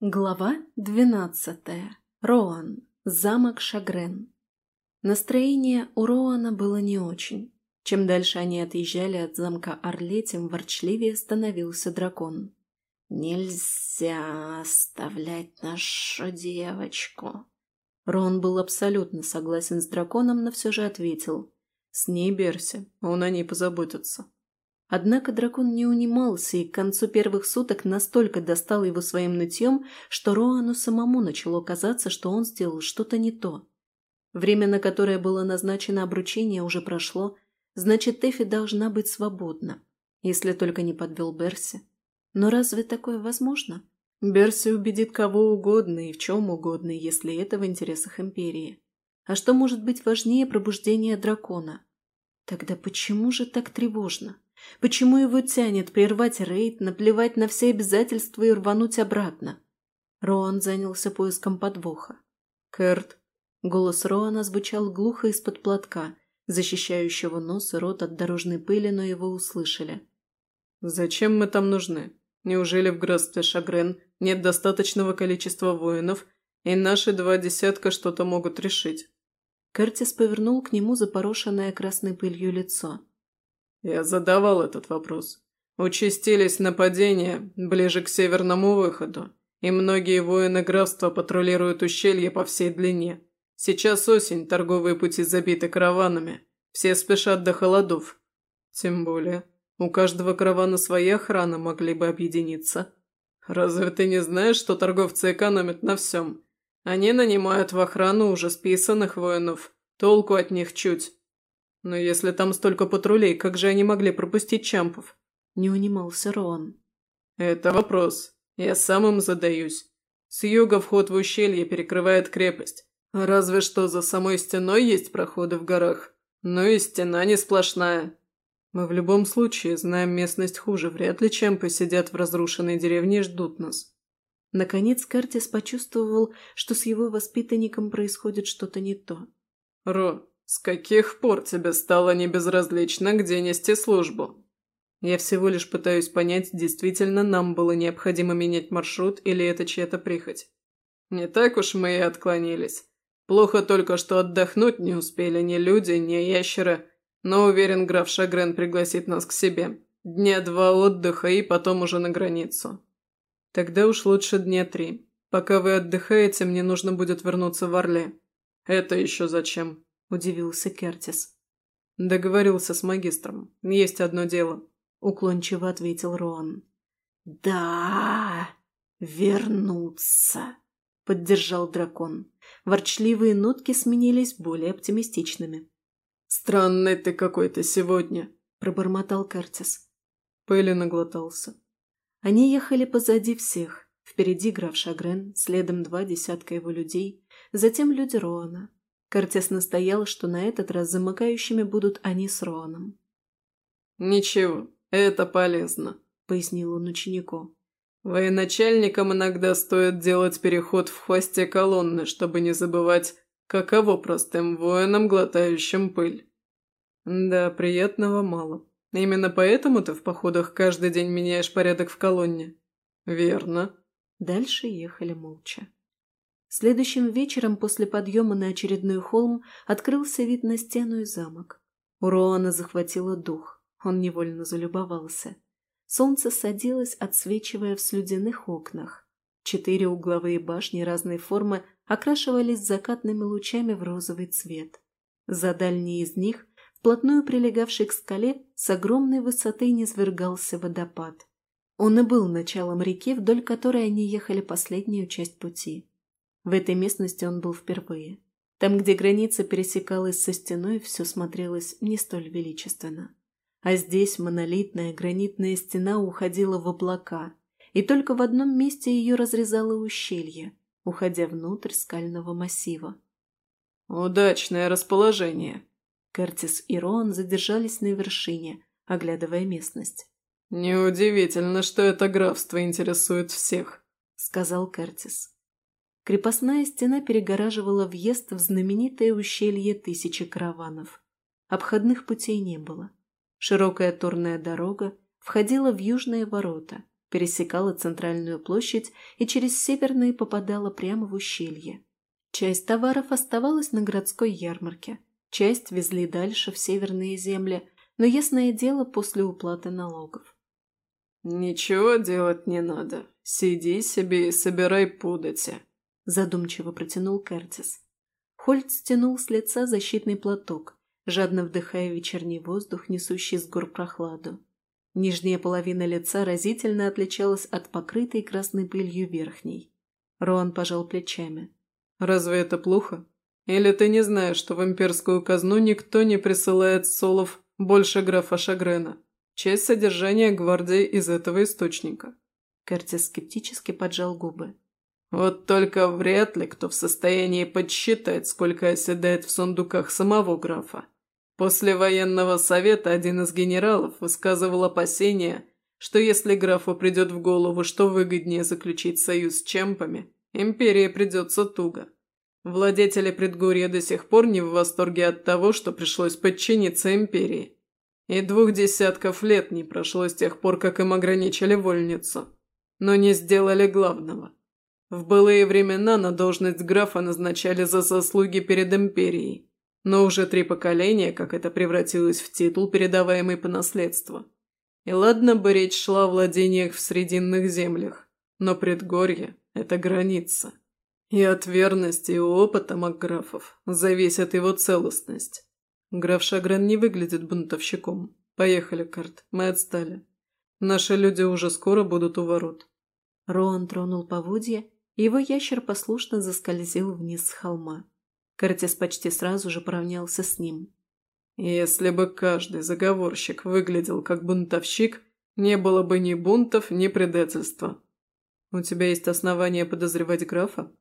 Глава двенадцатая. Роан. Замок Шагрен. Настроение у Роана было не очень. Чем дальше они отъезжали от замка Орле, тем ворчливее становился дракон. «Нельзя оставлять нашу девочку!» Рон был абсолютно согласен с драконом, но все же ответил. «С ней Берси, он о ней позаботится». Однако дракон не унимался и к концу первых суток настолько достал его своим нытьем, что Роану самому начало казаться, что он сделал что-то не то. Время, на которое было назначено обручение, уже прошло, значит, Тэфи должна быть свободна, если только не подвел Берси. Но разве такое возможно? Берси убедит кого угодно и в чем угодно, если это в интересах Империи. А что может быть важнее пробуждения дракона? Тогда почему же так тревожно? Почему его тянет прервать рейд, наплевать на все обязательства и рвануть обратно? Роан занялся поиском подвоха. «Кэрт!» Голос Роана звучал глухо из-под платка, защищающего нос и рот от дорожной пыли, но его услышали. «Зачем мы там нужны? Неужели в графстве Шагрен нет достаточного количества воинов, и наши два десятка что-то могут решить?» Кертис повернул к нему запорошенное красной пылью лицо. Я задавал этот вопрос. Участились нападения ближе к северному выходу, и многие воины графства патрулируют ущелье по всей длине. Сейчас осень, торговые пути забиты караванами, все спешат до холодов. Тем более, у каждого каравана своя охрана могли бы объединиться. Разве ты не знаешь, что торговцы экономят на всем? Они нанимают в охрану уже списанных воинов, толку от них чуть. «Но если там столько патрулей, как же они могли пропустить Чампов?» Не унимался Роан. «Это вопрос. Я сам им задаюсь. С юга вход в ущелье перекрывает крепость. Разве что за самой стеной есть проходы в горах. Но и стена не сплошная. Мы в любом случае знаем местность хуже. Вряд ли Чампы сидят в разрушенной деревне и ждут нас». Наконец Картис почувствовал, что с его воспитанником происходит что-то не то. «Ро, «С каких пор тебе стало небезразлично, где нести службу?» «Я всего лишь пытаюсь понять, действительно нам было необходимо менять маршрут или это чья-то прихоть. Не так уж мы и отклонились. Плохо только, что отдохнуть не успели ни люди, ни ящеры, но уверен, граф Шагрен пригласит нас к себе. Дня два отдыха и потом уже на границу. Тогда уж лучше дня три. Пока вы отдыхаете, мне нужно будет вернуться в Орле. Это еще зачем?» – удивился Кертис. «Договорился с магистром. Есть одно дело», – уклончиво ответил Роан. «Да, вернуться», – поддержал дракон. Ворчливые нотки сменились более оптимистичными. «Странный ты какой-то сегодня», – пробормотал Кертис. Пыли наглотался. Они ехали позади всех. Впереди граф Шагрен, следом два десятка его людей, затем люди Роана, Кортес настоял, что на этот раз замыкающими будут они с Роаном. «Ничего, это полезно», — пояснил он ученику. «Военачальникам иногда стоит делать переход в хвосте колонны, чтобы не забывать, каково простым воинам, глотающим пыль». «Да, приятного мало. Именно поэтому ты в походах каждый день меняешь порядок в колонне?» «Верно». Дальше ехали молча. Следующим вечером после подъема на очередной холм открылся вид на стену и замок. У Роана захватило дух, он невольно залюбовался. Солнце садилось, отсвечивая в слюдяных окнах. Четыре угловые башни разной формы окрашивались закатными лучами в розовый цвет. За дальней из них, вплотную прилегавший к скале, с огромной высоты низвергался водопад. Он и был началом реки, вдоль которой они ехали последнюю часть пути. В этой местности он был впервые. Там, где граница пересекалась со стеной, все смотрелось не столь величественно. А здесь монолитная гранитная стена уходила в облака, и только в одном месте ее разрезало ущелье, уходя внутрь скального массива. «Удачное расположение!» Кертис и Рон задержались на вершине, оглядывая местность. «Неудивительно, что это графство интересует всех», — сказал Кертис. Крепостная стена перегораживала въезд в знаменитое ущелье тысячи караванов. Обходных путей не было. Широкая торная дорога входила в южные ворота, пересекала центральную площадь и через северные попадала прямо в ущелье. Часть товаров оставалась на городской ярмарке, часть везли дальше, в северные земли, но ясное дело после уплаты налогов. «Ничего делать не надо. Сиди себе и собирай пудоти», – задумчиво протянул Кертис. Хольт стянул с лица защитный платок, жадно вдыхая вечерний воздух, несущий с гор прохладу. Нижняя половина лица разительно отличалась от покрытой красной пылью верхней. Роан пожал плечами. «Разве это плохо? Или ты не знаешь, что в имперскую казну никто не присылает солов больше графа Шагрена? Часть содержания гвардии из этого источника». Кертис скептически поджал губы. «Вот только вряд ли кто в состоянии подсчитать, сколько оседает в сундуках самого графа. После военного совета один из генералов высказывал опасения, что если графу придет в голову, что выгоднее заключить союз с чемпами, империи придется туго. Владетели предгорья до сих пор не в восторге от того, что пришлось подчиниться империи. И двух десятков лет не прошло с тех пор, как им ограничили вольницу. Но не сделали главного. В былые времена на должность графа назначали за заслуги перед империей. Но уже три поколения, как это превратилось в титул, передаваемый по наследству. И ладно бы речь шла о владениях в Срединных землях, но предгорье – это граница. И от верности и опыта Макграфов зависит его целостность. Граф Шагрен не выглядит бунтовщиком. Поехали, Карт, мы отстали. Наши люди уже скоро будут у ворот. Роан тронул поводья, его ящер послушно заскользил вниз с холма. Кертис почти сразу же поравнялся с ним. «Если бы каждый заговорщик выглядел как бунтовщик, не было бы ни бунтов, ни предательства. У тебя есть основания подозревать графа?»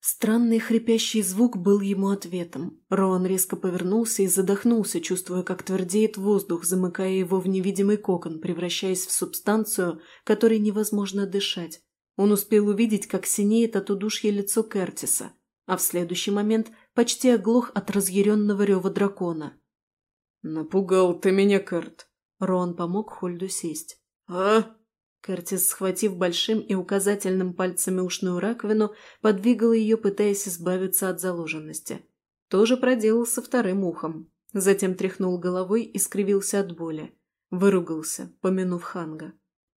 Странный хрипящий звук был ему ответом. Роан резко повернулся и задохнулся, чувствуя, как твердеет воздух, замыкая его в невидимый кокон, превращаясь в субстанцию, которой невозможно дышать. Он успел увидеть, как синеет от удушья лицо Кертиса, а в следующий момент почти оглох от разъяренного рева дракона. «Напугал ты меня, Керт!» Рон помог Хольду сесть. «А?» Кертис, схватив большим и указательным пальцами ушную раковину, подвигал ее, пытаясь избавиться от заложенности. Тоже проделал со вторым ухом. Затем тряхнул головой и скривился от боли. Выругался, помянув Ханга.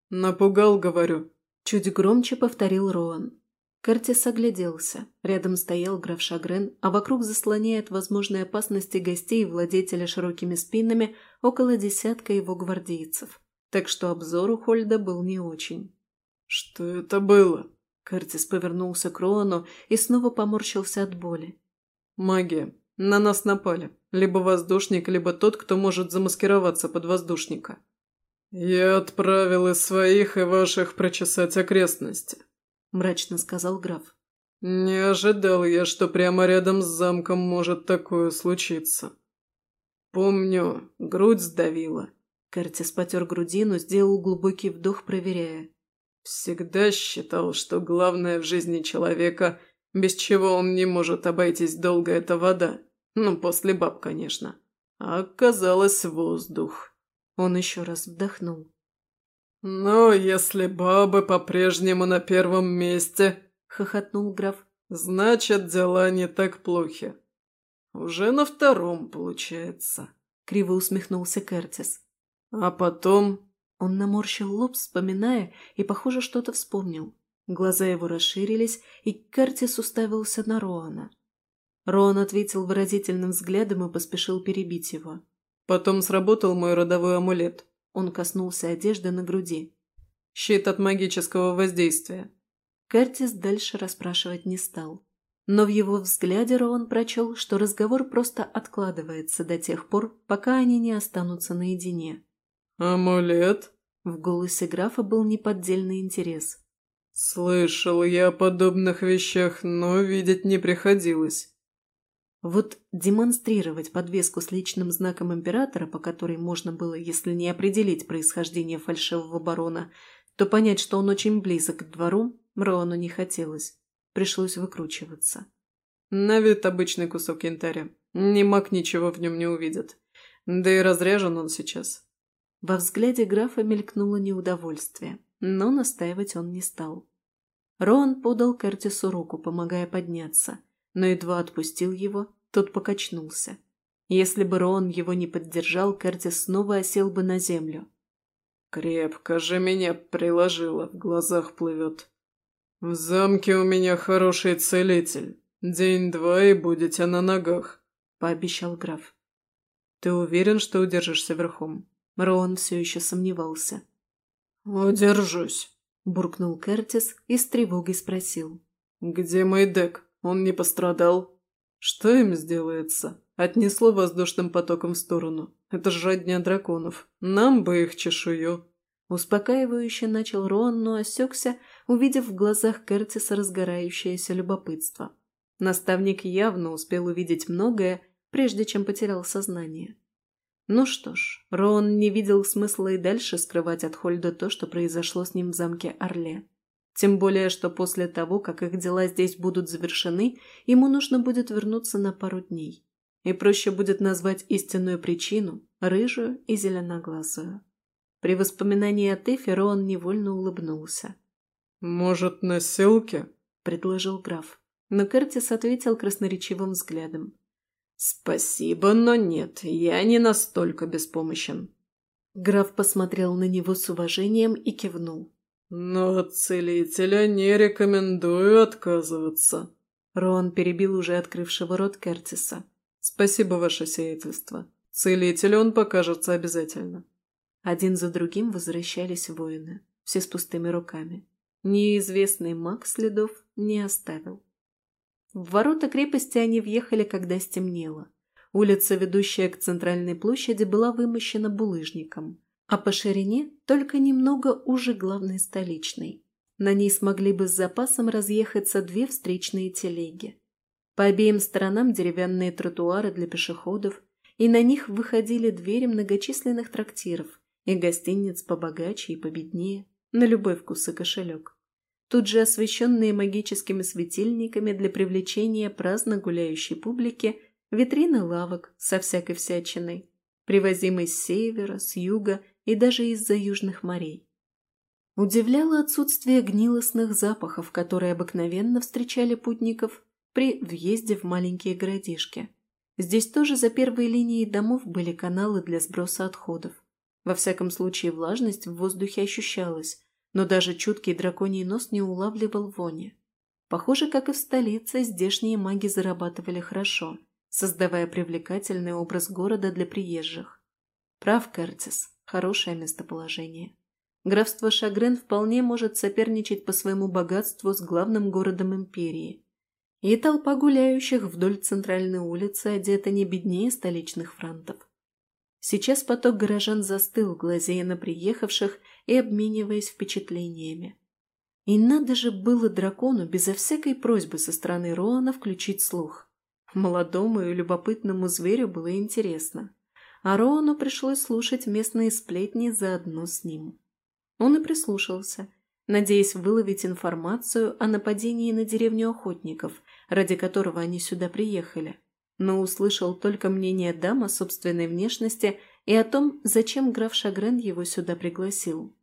«Напугал, говорю», — чуть громче повторил Роан. Кертис огляделся. Рядом стоял граф Шагрен, а вокруг, заслоняя от возможной опасности гостей и владетеля широкими спинами, около десятка его гвардейцев. Так что обзор у Хольда был не очень. «Что это было?» Кертис повернулся к Роану и снова поморщился от боли. «Магия. На нас напали. Либо воздушник, либо тот, кто может замаскироваться под воздушника». «Я отправил из своих и ваших прочесать окрестности», мрачно сказал граф. «Не ожидал я, что прямо рядом с замком может такое случиться. Помню, грудь сдавила». Кертис потер грудину, сделал глубокий вдох, проверяя. «Всегда считал, что главное в жизни человека, без чего он не может обойтись долго, это вода. Ну, после баб, конечно. А оказалось воздух». Он еще раз вдохнул. «Но если бабы по-прежнему на первом месте», — хохотнул граф, — «значит, дела не так плохи. Уже на втором, получается», — криво усмехнулся Кертис. «А потом...» Он наморщил лоб, вспоминая, и, похоже, что-то вспомнил. Глаза его расширились, и Кертис уставился на Роана. Роан ответил выразительным взглядом и поспешил перебить его. «Потом сработал мой родовой амулет», он коснулся одежды на груди. «Щит от магического воздействия». Кертис дальше расспрашивать не стал. Но в его взгляде Роан прочел, что разговор просто откладывается до тех пор, пока они не останутся наедине. «Амулет?» В голосе графа был неподдельный интерес. «Слышал я о подобных вещах, но видеть не приходилось. Вот демонстрировать подвеску с личным знаком императора, по которой можно было, если не определить происхождение фальшивого барона, то понять, что он очень близок к двору, Роану не хотелось. Пришлось выкручиваться. На вид обычный кусок янтаря. Ни маг ничего в нем не увидит. Да и разряжен он сейчас. Во взгляде графа мелькнуло неудовольствие. но настаивать он не стал. Роан подал Кертису руку, помогая подняться, но едва отпустил его, тот покачнулся. Если бы Роан его не поддержал, Кертис снова осел бы на землю. «Крепко же меня приложило, в глазах плывет. В замке у меня хороший целитель. День-два и будете на ногах», — пообещал граф. «Ты уверен, что удержишься верхом?» Роан все еще сомневался. «Удержусь», — буркнул Кертис и с тревогой спросил. «Где мой дек? Он не пострадал?» «Что им сделается?» Отнесло воздушным потоком в сторону. Это ж родня драконов. Нам бы их чешую. Успокаивающе начал Рон, но осекся, увидев в глазах Кертиса разгорающееся любопытство. Наставник явно успел увидеть многое, прежде чем потерял сознание. Ну что ж, Рон не видел смысла и дальше скрывать от Хольда то, что произошло с ним в замке Орле. Тем более, что после того, как их дела здесь будут завершены, ему нужно будет вернуться на пару дней и проще будет назвать истинную причину – рыжую и зеленоглазую. При воспоминании о Тэфе Роан невольно улыбнулся. «Может, на селке?» – предложил граф. Но Кертис ответил красноречивым взглядом. «Спасибо, но нет, я не настолько беспомощен». Граф посмотрел на него с уважением и кивнул. «Но от целителя не рекомендую отказываться». Роан перебил уже открывшего рот Кертиса. «Спасибо, ваше сиятельство. Целитель он покажется обязательно». Один за другим возвращались воины, все с пустыми руками. Неизвестный маг следов не оставил. В ворота крепости они въехали, когда стемнело. Улица, ведущая к центральной площади, была вымощена булыжником, а по ширине только немного уже главной столичной. На ней смогли бы с запасом разъехаться две встречные телеги. По обеим сторонам деревянные тротуары для пешеходов, и на них выходили двери многочисленных трактиров и гостиниц побогаче и победнее, на любой вкус и кошелек. Тут же освещенные магическими светильниками для привлечения праздно гуляющей публики витрины лавок со всякой всячиной, привозимой с севера, с юга и даже из-за южных морей. Удивляло отсутствие гнилостных запахов, которые обыкновенно встречали путников при въезде в маленькие городишки. Здесь тоже за первой линией домов были каналы для сброса отходов. Во всяком случае, влажность в воздухе ощущалась, но даже чуткий драконий нос не улавливал вони. Похоже, как и в столице, здешние маги зарабатывали хорошо, создавая привлекательный образ города для приезжих. Прав Кертис, хорошее местоположение. Графство Шагрен вполне может соперничать по своему богатству с главным городом империи, и толпа гуляющих вдоль центральной улицы одета не беднее столичных франтов. Сейчас поток горожан застыл, глазея на приехавших и обмениваясь впечатлениями. И надо же было дракону безо всякой просьбы со стороны Роана включить слух. Молодому и любопытному зверю было интересно, а Роану пришлось слушать местные сплетни заодно с ним. Он и прислушался, надеясь выловить информацию о нападении на деревню охотников – ради которого они сюда приехали, но услышал только мнение дам о собственной внешности и о том, зачем граф Шагрен его сюда пригласил.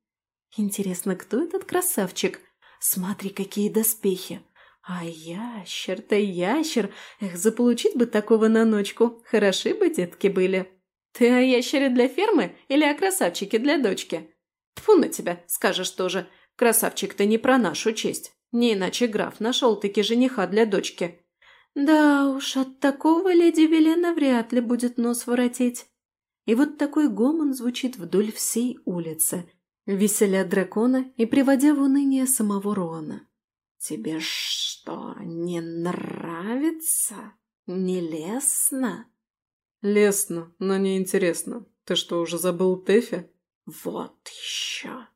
«Интересно, кто этот красавчик? Смотри, какие доспехи! А ящер-то ящер! Эх, заполучить бы такого на ночку! Хороши бы детки были!» «Ты о ящере для фермы или о красавчике для дочки?» «Тьфу на тебя, скажешь тоже. Красавчик-то не про нашу честь. Не иначе граф нашел-таки жениха для дочки. Да уж, от такого леди Велена вряд ли будет нос воротить. И вот такой гомон звучит вдоль всей улицы, веселя дракона и приводя в уныние самого Рона. «Тебе что, не нравится? Не лестно?» «Лестно, но не интересно. Ты что, уже забыл Тэфи?» «Вот еще.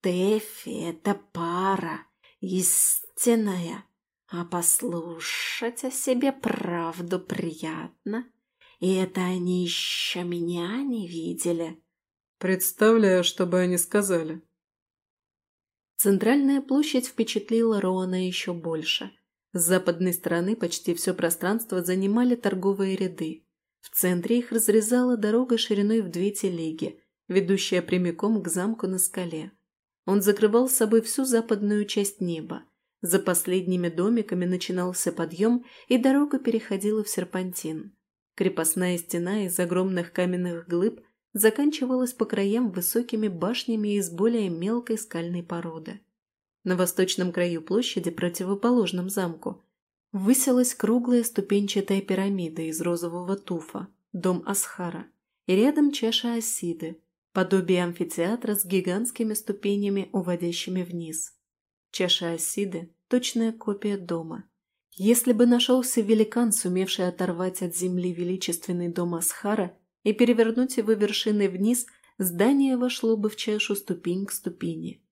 Тэфи — это пара истинная, а послушать о себе правду приятно. И это они еще меня не видели. Представляю, что бы они сказали. Центральная площадь впечатлила Роана еще больше. С западной стороны почти все пространство занимали торговые ряды. В центре их разрезала дорога шириной в две телеги, ведущая прямиком к замку на скале. Он закрывал собой всю западную часть неба. За последними домиками начинался подъем, и дорога переходила в серпантин. Крепостная стена из огромных каменных глыб заканчивалась по краям высокими башнями из более мелкой скальной породы. На восточном краю площади, противоположном замку, высилась круглая ступенчатая пирамида из розового туфа, дом Асхара, и рядом чаша Осиды, подобие амфитеатра с гигантскими ступенями, уводящими вниз. Чаша Осиды – точная копия дома. Если бы нашелся великан, сумевший оторвать от земли величественный дом Асхара и перевернуть его вершиной вниз, здание вошло бы в чашу ступень к ступени.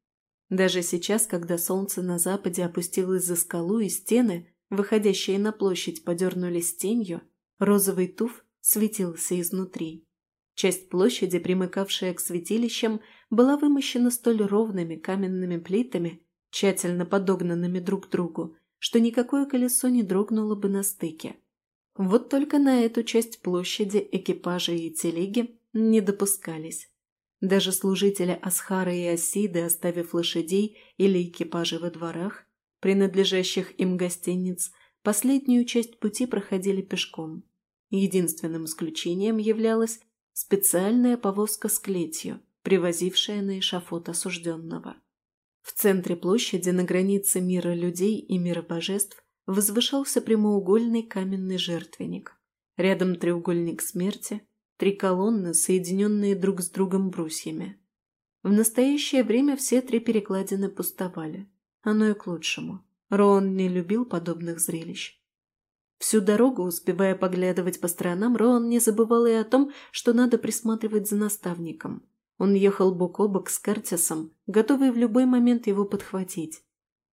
Даже сейчас, когда солнце на западе опустилось за скалу и стены, выходящие на площадь, подернулись тенью, розовый туф светился изнутри. Часть площади, примыкавшая к святилищам, была вымощена столь ровными каменными плитами, тщательно подогнанными друг к другу, что никакое колесо не дрогнуло бы на стыке. Вот только на эту часть площади экипажи и телеги не допускались. Даже служители Асхара и Осиды, оставив лошадей или экипажи во дворах, принадлежащих им гостиниц, последнюю часть пути проходили пешком. Единственным исключением являлась специальная повозка с клетью, привозившая на эшафот осужденного. В центре площади на границе мира людей и мира божеств возвышался прямоугольный каменный жертвенник. Рядом треугольник смерти, три колонны, соединенные друг с другом брусьями. В настоящее время все три перекладины пустовали. Оно и к лучшему. Роан не любил подобных зрелищ. Всю дорогу, успевая поглядывать по сторонам, Роан не забывал и о том, что надо присматривать за наставником. Он ехал бок о бок с Кертисом, готовый в любой момент его подхватить.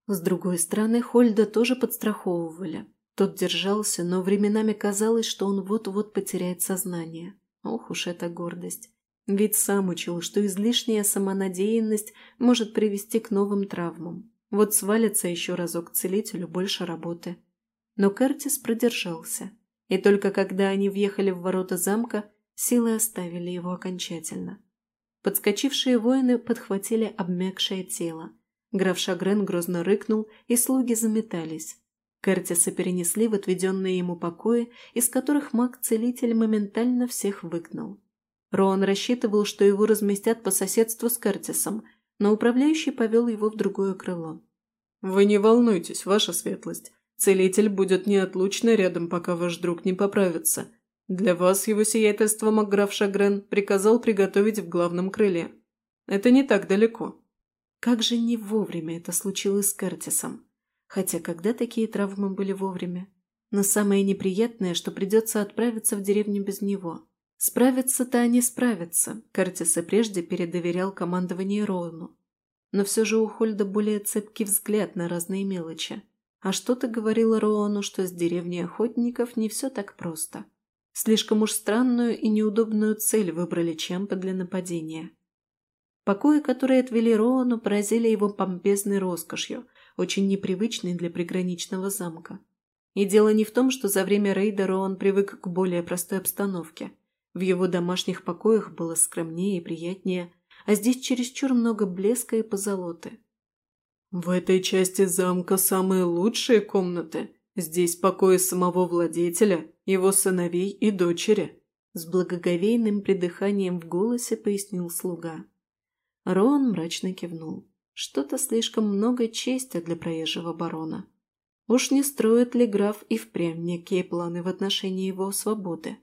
С другой стороны, Хольда тоже подстраховывали. Тот держался, но временами казалось, что он вот-вот потеряет сознание. Ох уж эта гордость. Ведь сам учил, что излишняя самонадеянность может привести к новым травмам. Вот свалится еще разок целителю больше работы. Но Кертис продержался. И только когда они въехали в ворота замка, силы оставили его окончательно. Подскочившие воины подхватили обмякшее тело. Граф Шагрен грозно рыкнул, и слуги заметались. Кертиса перенесли в отведенные ему покои, из которых маг-целитель моментально всех выгнал. Роан рассчитывал, что его разместят по соседству с Кертисом – но управляющий повел его в другое крыло. «Вы не волнуйтесь, ваша светлость. Целитель будет неотлучно рядом, пока ваш друг не поправится. Для вас его сиятельство Макграф Шагрен приказал приготовить в главном крыле. Это не так далеко». Как же не вовремя это случилось с Кертисом. Хотя когда такие травмы были вовремя? Но самое неприятное, что придется отправиться в деревню без него. Справиться-то они справятся, Кертис и прежде передоверял командование Роуну. Но все же у Хольда более цепкий взгляд на разные мелочи. А что-то говорило Роану, что с деревней охотников не все так просто. Слишком уж странную и неудобную цель выбрали Чемпа для нападения. Покои, которые отвели Роану, поразили его помпезной роскошью, очень непривычной для приграничного замка. И дело не в том, что за время рейда Роан привык к более простой обстановке – в его домашних покоях было скромнее и приятнее, а здесь чересчур много блеска и позолоты. «В этой части замка самые лучшие комнаты. Здесь покои самого владетеля, его сыновей и дочери», с благоговейным придыханием в голосе пояснил слуга. Рон мрачно кивнул. Что-то слишком много чести для проезжего барона. Уж не строит ли граф и впрямь некие планы в отношении его свободы?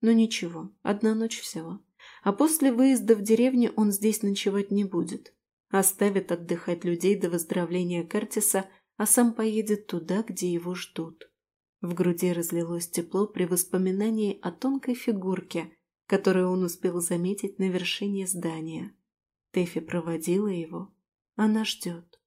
Но ничего, одна ночь всего. А после выезда в деревню он здесь ночевать не будет. Оставит отдыхать людей до выздоровления Кертиса, а сам поедет туда, где его ждут. В груди разлилось тепло при воспоминании о тонкой фигурке, которую он успел заметить на вершине здания. Тэфи проводила его. Она ждет.